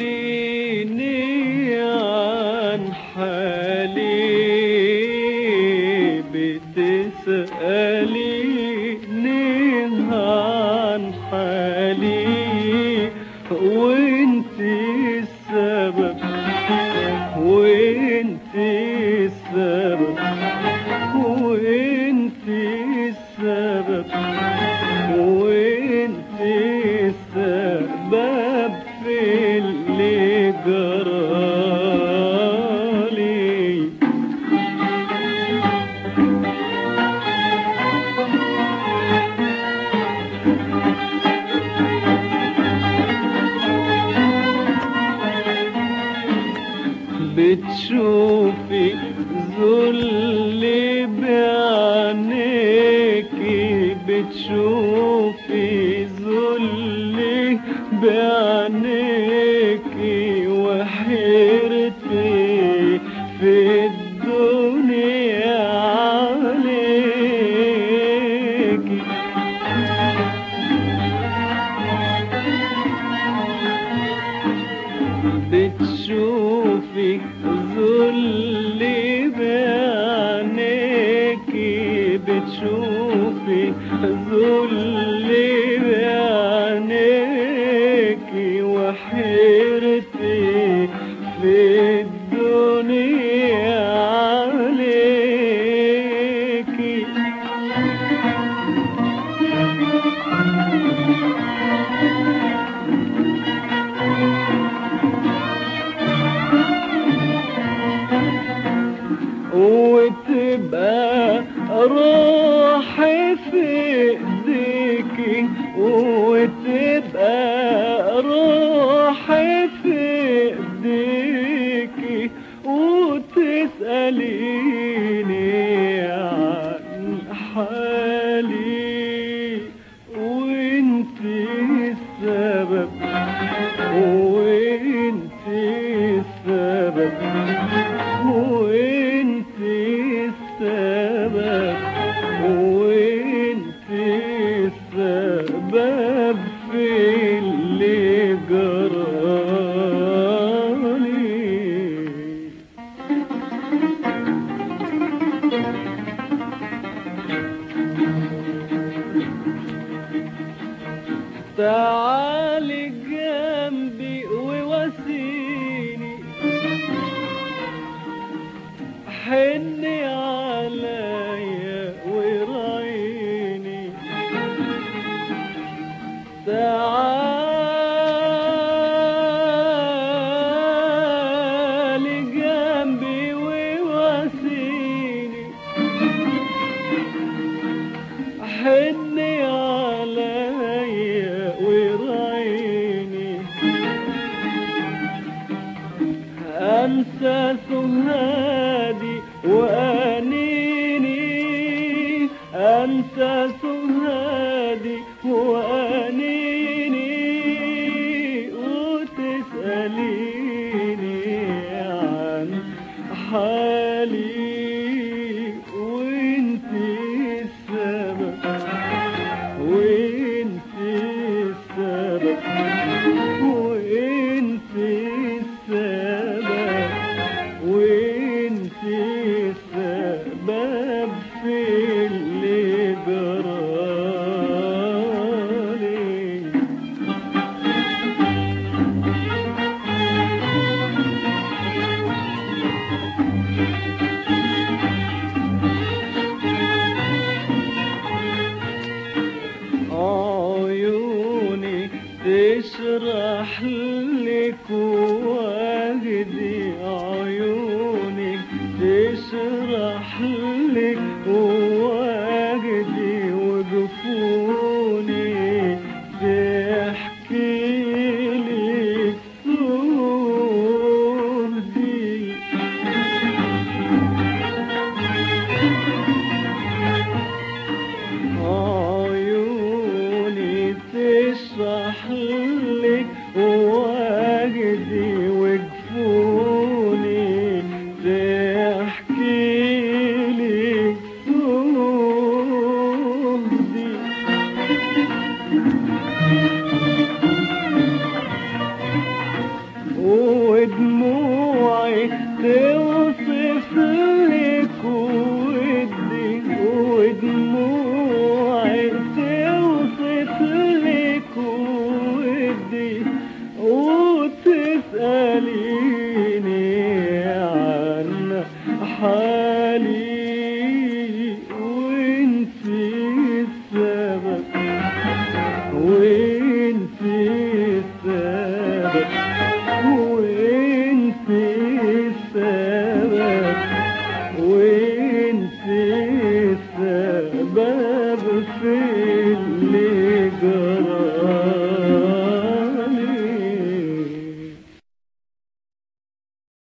بتسأليني عن حالي بتسأليني عن حالي وانت السبب وانت السبب. بتشوفي ذلي بعينيكي بتشوفي ذلي بعينيكي ذلي بعينيكي بتشوفي وحيرتي روحي في ايديكي وتبقى روحي في ايديكي وتسأليني تعالي أنسى سهادي وأنيني أنسى في اللي جرالي عيوني تشرح لك واجدي عيوني تشرح لك واجدي dmouaj, tył